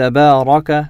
تبارك